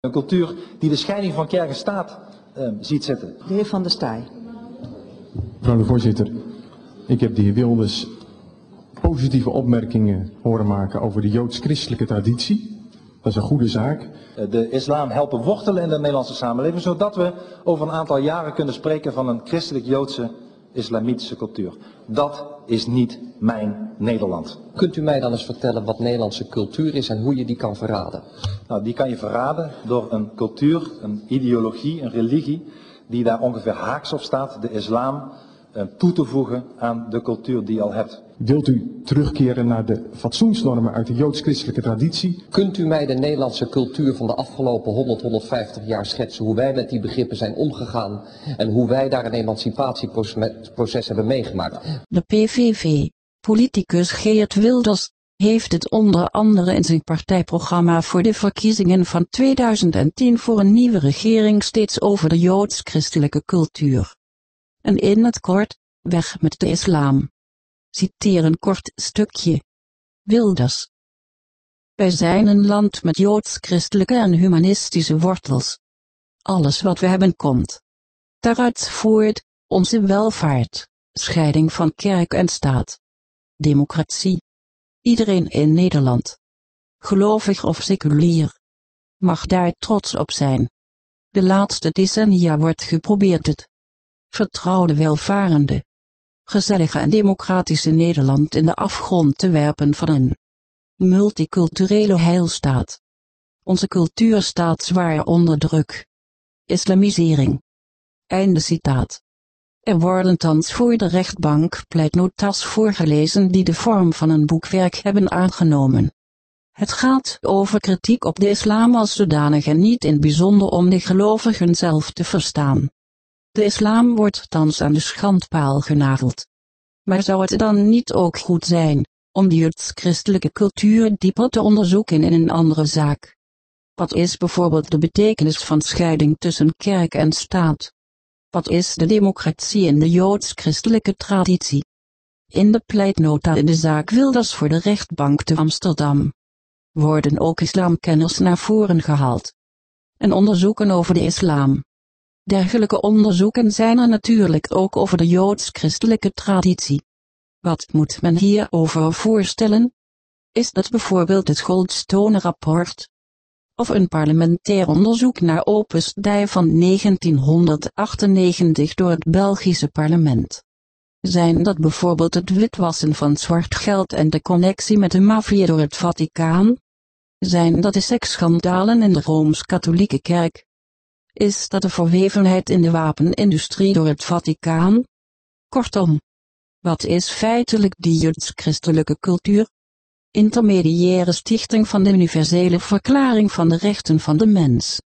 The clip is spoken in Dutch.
Een cultuur die de scheiding van kerk en staat uh, ziet zitten. De heer Van der Staaij. Mevrouw de voorzitter, ik heb de heer Wilders positieve opmerkingen horen maken over de joods-christelijke traditie. Dat is een goede zaak. De islam helpen wortelen in de Nederlandse samenleving, zodat we over een aantal jaren kunnen spreken van een christelijk-joodse islamitische cultuur. Dat is niet mijn Nederland. Kunt u mij dan eens vertellen wat Nederlandse cultuur is en hoe je die kan verraden? Nou, die kan je verraden door een cultuur, een ideologie, een religie die daar ongeveer haaks op staat, de islam, toe te voegen aan de cultuur die je al hebt. Wilt u terugkeren naar de fatsoensnormen uit de joods-christelijke traditie? Kunt u mij de Nederlandse cultuur van de afgelopen 100, 150 jaar schetsen? Hoe wij met die begrippen zijn omgegaan en hoe wij daar een emancipatieproces hebben meegemaakt? De PVV, politicus Geert Wilders, heeft het onder andere in zijn partijprogramma voor de verkiezingen van 2010 voor een nieuwe regering steeds over de joods-christelijke cultuur. En in het kort, weg met de islam. Citeer een kort stukje. Wilders. Wij zijn een land met joods-christelijke en humanistische wortels. Alles wat we hebben komt. Daaruit voert onze welvaart, scheiding van kerk en staat. Democratie. Iedereen in Nederland. Gelovig of seculier. Mag daar trots op zijn. De laatste decennia wordt geprobeerd het vertrouwde welvarende, gezellige en democratische Nederland in de afgrond te werpen van een multiculturele heilstaat. Onze cultuur staat zwaar onder druk. Islamisering. Einde citaat. Er worden thans voor de rechtbank pleitnotas voorgelezen die de vorm van een boekwerk hebben aangenomen. Het gaat over kritiek op de islam als zodanig en niet in bijzonder om de gelovigen zelf te verstaan. De islam wordt thans aan de schandpaal genageld. Maar zou het dan niet ook goed zijn, om de joods-christelijke cultuur dieper te onderzoeken in een andere zaak? Wat is bijvoorbeeld de betekenis van scheiding tussen kerk en staat? Wat is de democratie in de joods-christelijke traditie? In de pleitnota in de zaak Wilders voor de rechtbank te Amsterdam worden ook islamkenners naar voren gehaald. En onderzoeken over de islam. Dergelijke onderzoeken zijn er natuurlijk ook over de joods-christelijke traditie. Wat moet men hierover voorstellen? Is dat bijvoorbeeld het Goldstone-rapport? Of een parlementair onderzoek naar Opus Dei van 1998 door het Belgische parlement? Zijn dat bijvoorbeeld het witwassen van zwart geld en de connectie met de maffia door het Vaticaan? Zijn dat de seksschandalen in de Rooms-Katholieke Kerk? Is dat de verwevenheid in de wapenindustrie door het Vaticaan? Kortom, wat is feitelijk die joods-christelijke cultuur? Intermediaire stichting van de universele verklaring van de rechten van de mens.